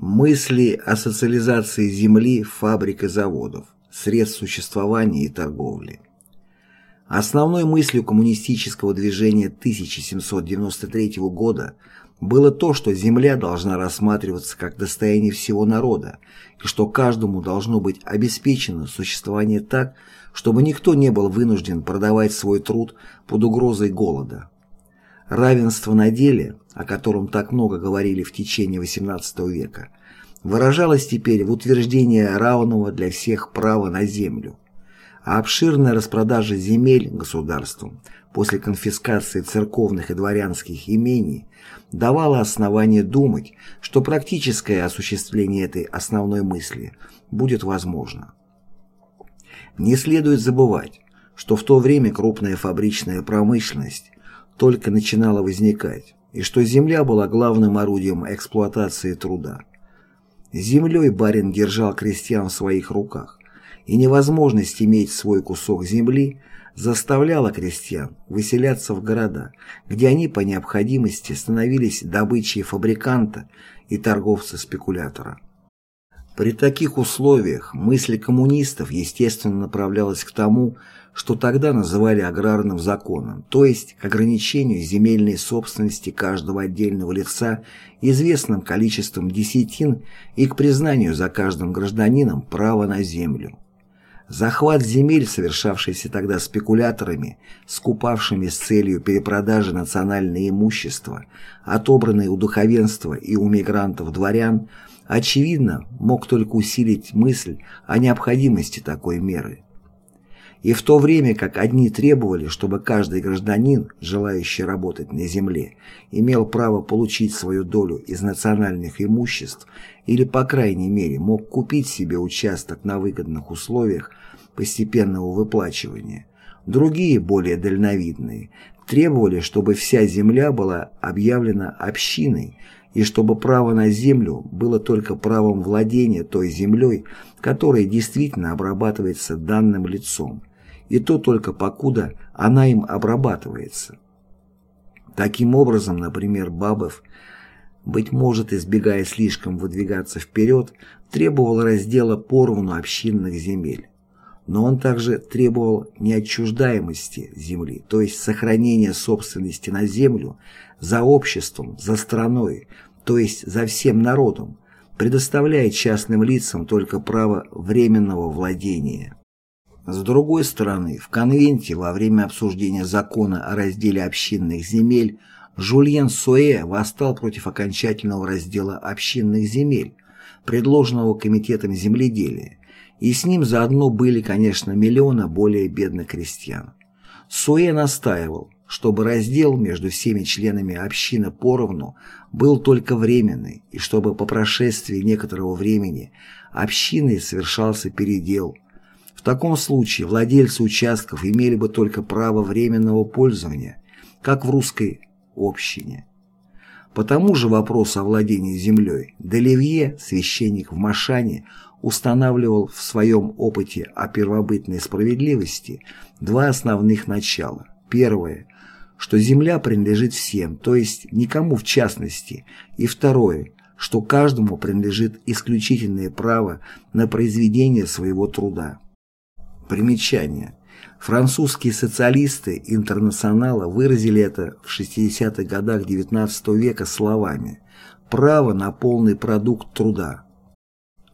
Мысли о социализации земли, фабрик и заводов, средств существования и торговли. Основной мыслью коммунистического движения 1793 года было то, что земля должна рассматриваться как достояние всего народа, и что каждому должно быть обеспечено существование так, чтобы никто не был вынужден продавать свой труд под угрозой голода. Равенство на деле, о котором так много говорили в течение XVIII века, выражалось теперь в утверждении равного для всех права на землю. А обширная распродажа земель государством после конфискации церковных и дворянских имений давала основание думать, что практическое осуществление этой основной мысли будет возможно. Не следует забывать, что в то время крупная фабричная промышленность только начинала возникать, и что земля была главным орудием эксплуатации труда. Землей барин держал крестьян в своих руках, и невозможность иметь свой кусок земли заставляла крестьян выселяться в города, где они по необходимости становились добычей фабриканта и торговца-спекулятора. При таких условиях мысль коммунистов естественно направлялась к тому, что тогда называли аграрным законом, то есть к ограничению земельной собственности каждого отдельного лица известным количеством десятин и к признанию за каждым гражданином права на землю. Захват земель, совершавшийся тогда спекуляторами, скупавшими с целью перепродажи национального имущества, отобранное у духовенства и у мигрантов-дворян, очевидно, мог только усилить мысль о необходимости такой меры. И в то время как одни требовали, чтобы каждый гражданин, желающий работать на земле, имел право получить свою долю из национальных имуществ или, по крайней мере, мог купить себе участок на выгодных условиях постепенного выплачивания, другие, более дальновидные, требовали, чтобы вся земля была объявлена общиной и чтобы право на землю было только правом владения той землей, которая действительно обрабатывается данным лицом, и то только покуда она им обрабатывается. Таким образом, например, Бабов, быть может, избегая слишком выдвигаться вперед, требовал раздела поровну общинных земель. Но он также требовал неотчуждаемости земли, то есть сохранения собственности на землю за обществом, за страной, то есть за всем народом, предоставляя частным лицам только право временного владения. С другой стороны, в конвенте во время обсуждения закона о разделе общинных земель Жульен Суэ восстал против окончательного раздела общинных земель, предложенного Комитетом земледелия, и с ним заодно были, конечно, миллионы более бедных крестьян. Суэ настаивал, чтобы раздел между всеми членами общины поровну был только временный, и чтобы по прошествии некоторого времени общиной совершался передел – в таком случае владельцы участков имели бы только право временного пользования, как в русской общине. По тому же вопросу о владении землей Делевье, священник в Машане, устанавливал в своем опыте о первобытной справедливости два основных начала. Первое – что земля принадлежит всем, то есть никому в частности, и второе – что каждому принадлежит исключительное право на произведение своего труда. Примечание. Французские социалисты интернационала выразили это в 60-х годах XIX века словами «право на полный продукт труда».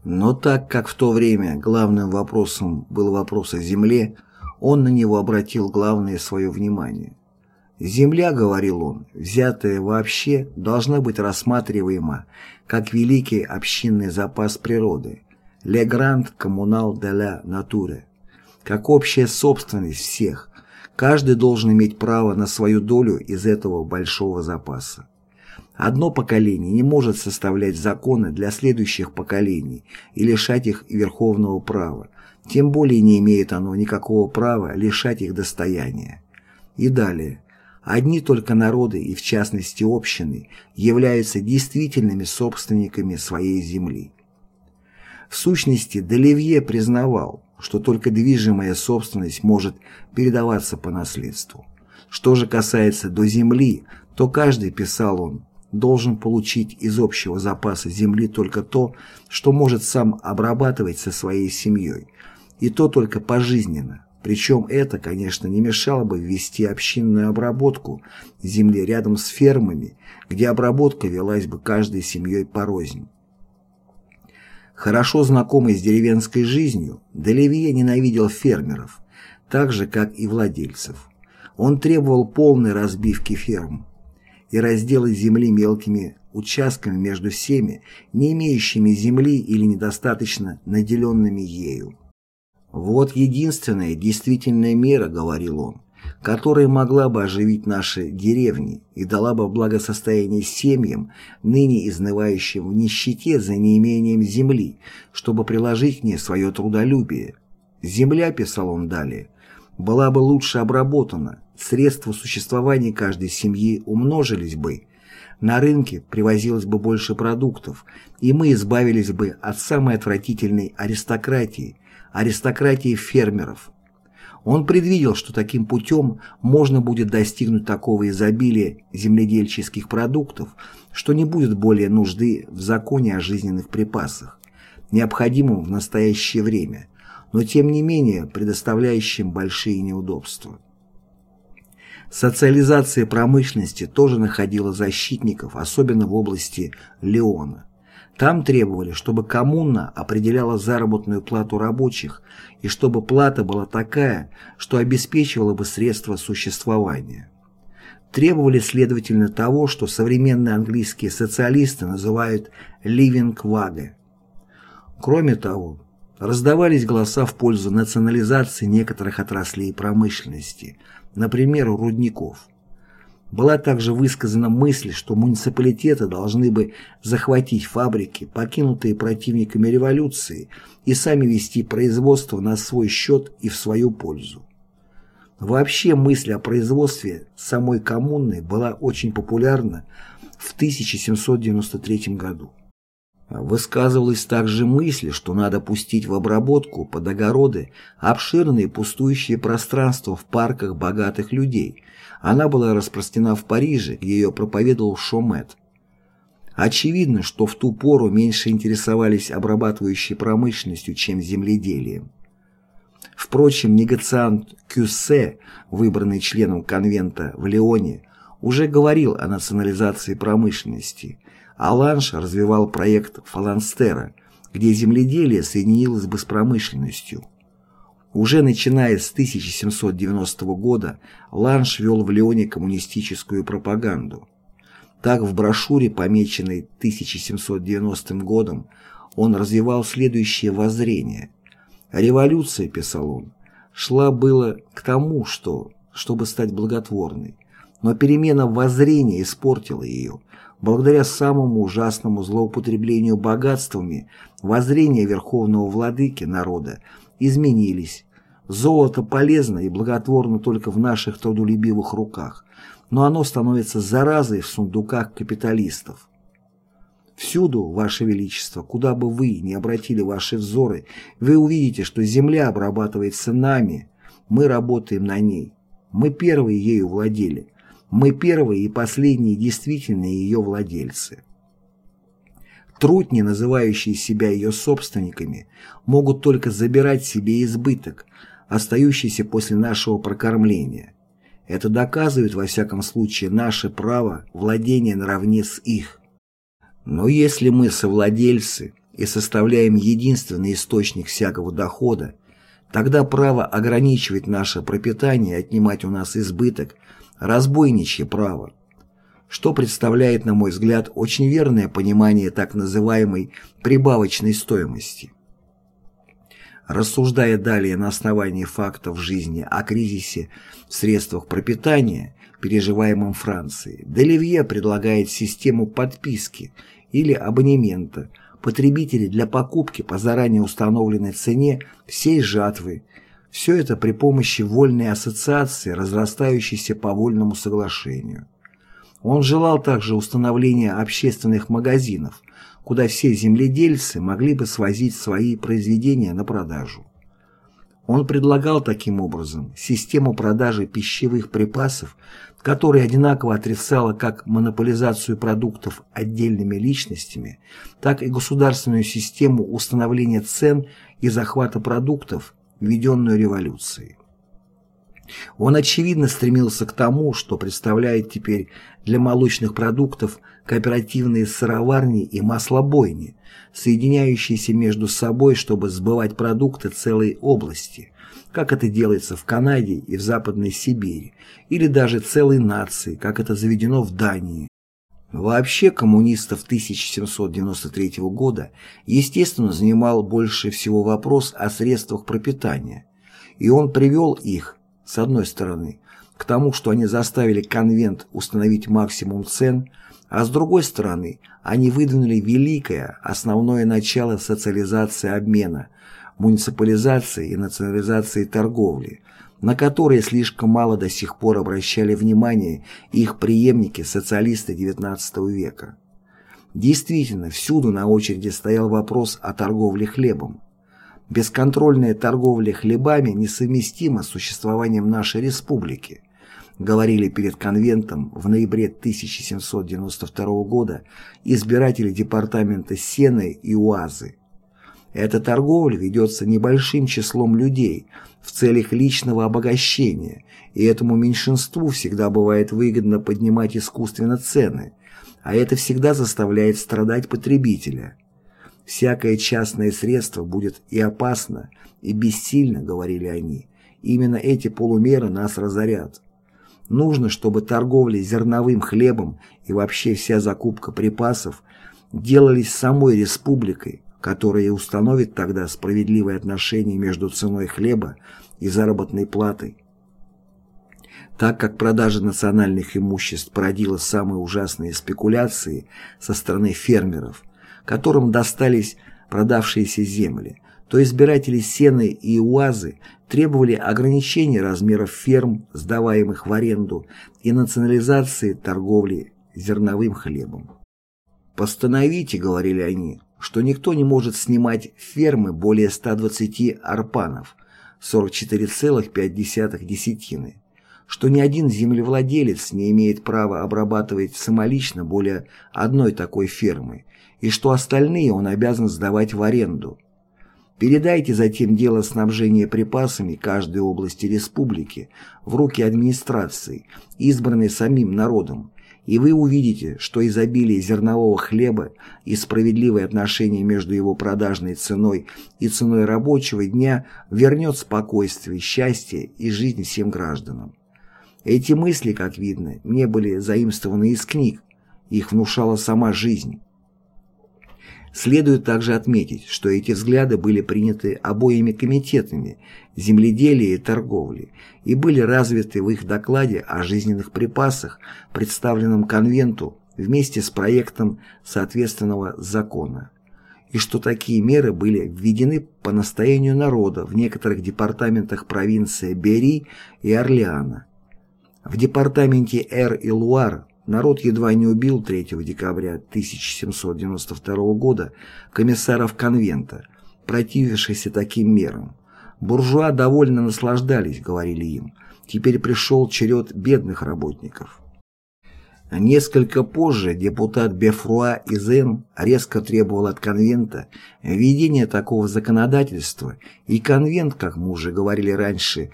Но так как в то время главным вопросом был вопрос о земле, он на него обратил главное свое внимание. «Земля, — говорил он, — взятая вообще, должна быть рассматриваема как великий общинный запас природы, «le grand communal de la nature», как общая собственность всех. Каждый должен иметь право на свою долю из этого большого запаса. Одно поколение не может составлять законы для следующих поколений и лишать их верховного права, тем более не имеет оно никакого права лишать их достояния. И далее. Одни только народы, и в частности общины, являются действительными собственниками своей земли. В сущности, Деливье признавал, что только движимая собственность может передаваться по наследству. Что же касается до земли, то каждый, писал он, должен получить из общего запаса земли только то, что может сам обрабатывать со своей семьей, и то только пожизненно. Причем это, конечно, не мешало бы ввести общинную обработку земли рядом с фермами, где обработка велась бы каждой семьей порознь. Хорошо знакомый с деревенской жизнью, Делевье ненавидел фермеров, так же, как и владельцев. Он требовал полной разбивки ферм и раздела земли мелкими участками между всеми, не имеющими земли или недостаточно наделенными ею. «Вот единственная действительная мера», — говорил он, которая могла бы оживить наши деревни и дала бы благосостояние семьям, ныне изнывающим в нищете за неимением земли, чтобы приложить к ней свое трудолюбие. «Земля», — писал он далее, — «была бы лучше обработана, средства существования каждой семьи умножились бы, на рынке привозилось бы больше продуктов, и мы избавились бы от самой отвратительной аристократии, аристократии фермеров. Он предвидел, что таким путем можно будет достигнуть такого изобилия земледельческих продуктов, что не будет более нужды в законе о жизненных припасах, необходимом в настоящее время, но тем не менее предоставляющим большие неудобства. Социализация промышленности тоже находила защитников, особенно в области Леона. Там требовали, чтобы коммуна определяла заработную плату рабочих и чтобы плата была такая, что обеспечивала бы средства существования. Требовали, следовательно, того, что современные английские социалисты называют «living wage». Кроме того, раздавались голоса в пользу национализации некоторых отраслей промышленности – например, рудников. Была также высказана мысль, что муниципалитеты должны бы захватить фабрики, покинутые противниками революции, и сами вести производство на свой счет и в свою пользу. Вообще мысль о производстве самой коммуны была очень популярна в 1793 году. Высказывалась также мысль, что надо пустить в обработку под огороды обширные пустующие пространства в парках богатых людей. Она была распространена в Париже, где ее проповедовал Шомет. Очевидно, что в ту пору меньше интересовались обрабатывающей промышленностью, чем земледелием. Впрочем, негациант Кюссе, выбранный членом конвента в Лионе, уже говорил о национализации промышленности – Аланш развивал проект Фаланстера, где земледелие соединилось бы с промышленностью. Уже начиная с 1790 года Ланш вел в Лионе коммунистическую пропаганду. Так в брошюре, помеченной 1790 годом, он развивал следующее воззрение. «Революция», — писал он, — «шла было к тому, что, чтобы стать благотворной, но перемена воззрения испортила ее, благодаря самому ужасному злоупотреблению богатствами, воззрения верховного владыки народа изменились. Золото полезно и благотворно только в наших трудолюбивых руках, но оно становится заразой в сундуках капиталистов. Всюду, Ваше Величество, куда бы вы ни обратили ваши взоры, вы увидите, что земля обрабатывается нами, мы работаем на ней. Мы первые ею владели. Мы первые и последние действительные ее владельцы. Трутни, называющие себя ее собственниками, могут только забирать себе избыток, остающийся после нашего прокормления. Это доказывает, во всяком случае, наше право владения наравне с их. Но если мы совладельцы и составляем единственный источник всякого дохода, тогда право ограничивать наше пропитание и отнимать у нас избыток разбойничье право, что представляет, на мой взгляд, очень верное понимание так называемой прибавочной стоимости. Рассуждая далее на основании фактов жизни о кризисе в средствах пропитания, переживаемом Францией, Деливье предлагает систему подписки или абонемента потребителей для покупки по заранее установленной цене всей жатвы все это при помощи вольной ассоциации, разрастающейся по вольному соглашению. Он желал также установления общественных магазинов, куда все земледельцы могли бы свозить свои произведения на продажу. Он предлагал таким образом систему продажи пищевых припасов, которая одинаково отрицала как монополизацию продуктов отдельными личностями, так и государственную систему установления цен и захвата продуктов, введенную революцией. Он очевидно стремился к тому, что представляет теперь для молочных продуктов кооперативные сыроварни и маслобойни, соединяющиеся между собой, чтобы сбывать продукты целой области, как это делается в Канаде и в Западной Сибири, или даже целой нации, как это заведено в Дании. Вообще коммунистов 1793 года, естественно, занимал больше всего вопрос о средствах пропитания, и он привел их, с одной стороны, к тому, что они заставили конвент установить максимум цен, а с другой стороны, они выдвинули великое, основное начало социализации обмена, муниципализации и национализации торговли, на которые слишком мало до сих пор обращали внимание их преемники социалисты XIX века. Действительно, всюду на очереди стоял вопрос о торговле хлебом. Бесконтрольная торговля хлебами несовместима с существованием нашей республики, говорили перед конвентом в ноябре 1792 года избиратели департамента Сены и Уазы. Эта торговля ведется небольшим числом людей в целях личного обогащения, и этому меньшинству всегда бывает выгодно поднимать искусственно цены, а это всегда заставляет страдать потребителя – Всякое частное средство будет и опасно, и бессильно, говорили они. Именно эти полумеры нас разорят. Нужно, чтобы торговля зерновым хлебом и вообще вся закупка припасов делались самой республикой, которая установит тогда справедливое отношение между ценой хлеба и заработной платой. Так как продажа национальных имуществ породила самые ужасные спекуляции со стороны фермеров – которым достались продавшиеся земли, то избиратели Сены и Уазы требовали ограничения размеров ферм, сдаваемых в аренду, и национализации торговли зерновым хлебом. «Постановите, — говорили они, — что никто не может снимать фермы более 120 арпанов, 44,5 десятины, что ни один землевладелец не имеет права обрабатывать самолично более одной такой фермы, и что остальные он обязан сдавать в аренду. Передайте затем дело снабжения припасами каждой области республики в руки администрации, избранной самим народом, и вы увидите, что изобилие зернового хлеба и справедливое отношение между его продажной ценой и ценой рабочего дня вернет спокойствие, счастье и жизнь всем гражданам. Эти мысли, как видно, не были заимствованы из книг, их внушала сама жизнь. Следует также отметить, что эти взгляды были приняты обоими комитетами земледелия и торговли и были развиты в их докладе о жизненных припасах, представленном конвенту вместе с проектом соответственного закона, и что такие меры были введены по настоянию народа в некоторых департаментах провинции Бери и Орлеана. В департаменте Эр и Луар Народ едва не убил 3 декабря 1792 года комиссаров конвента, противившихся таким мерам. Буржуа довольно наслаждались, говорили им. Теперь пришел черед бедных работников. Несколько позже депутат Бефруа Изен резко требовал от конвента введения такого законодательства, и конвент, как мы уже говорили раньше,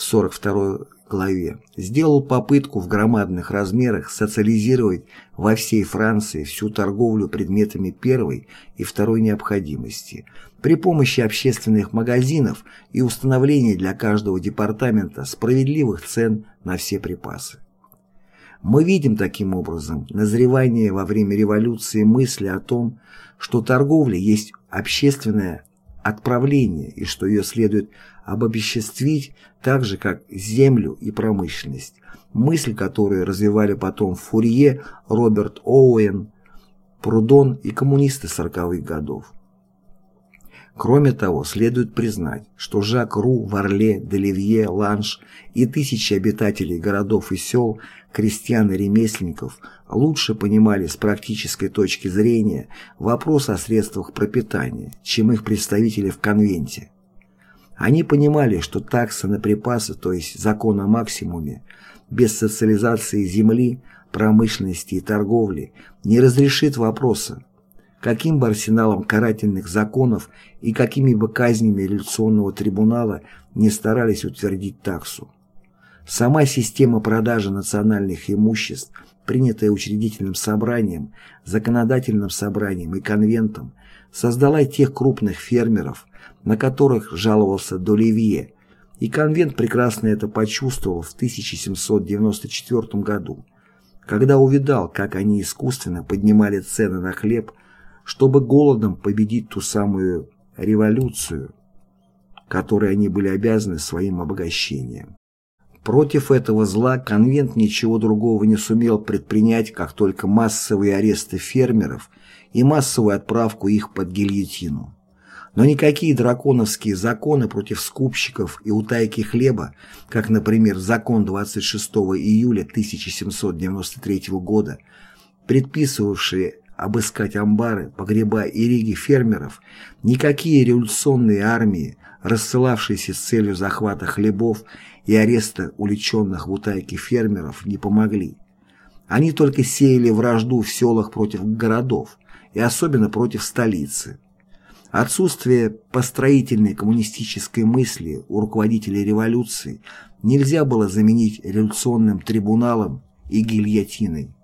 в 42 главе, сделал попытку в громадных размерах социализировать во всей Франции всю торговлю предметами первой и второй необходимости при помощи общественных магазинов и установления для каждого департамента справедливых цен на все припасы. Мы видим таким образом назревание во время революции мысли о том, что торговля есть общественное отправление и что ее следует обобществить так же, как землю и промышленность, мысль которую развивали потом Фурье, Роберт Оуэн, Прудон и коммунисты сороковых годов. Кроме того, следует признать, что Жак Ру, Варле, Деливье, Ланш и тысячи обитателей городов и сел, крестьян и ремесленников лучше понимали с практической точки зрения вопрос о средствах пропитания, чем их представители в конвенте. Они понимали, что такса на припасы, то есть закон о максимуме, без социализации земли, промышленности и торговли, не разрешит вопроса, каким бы арсеналом карательных законов и какими бы казнями революционного трибунала не старались утвердить таксу. Сама система продажи национальных имуществ, принятая учредительным собранием, законодательным собранием и конвентом, создала тех крупных фермеров, на которых жаловался Доливье, и конвент прекрасно это почувствовал в 1794 году, когда увидал, как они искусственно поднимали цены на хлеб, чтобы голодом победить ту самую революцию, которой они были обязаны своим обогащением. Против этого зла конвент ничего другого не сумел предпринять, как только массовые аресты фермеров и массовую отправку их под гильотину. Но никакие драконовские законы против скупщиков и утайки хлеба, как, например, закон 26 июля 1793 года, предписывавший обыскать амбары, погреба и риги фермеров, никакие революционные армии, рассылавшиеся с целью захвата хлебов и ареста уличенных в утайке фермеров, не помогли. Они только сеяли вражду в селах против городов, и особенно против столицы. Отсутствие построительной коммунистической мысли у руководителей революции нельзя было заменить революционным трибуналом и гильотиной.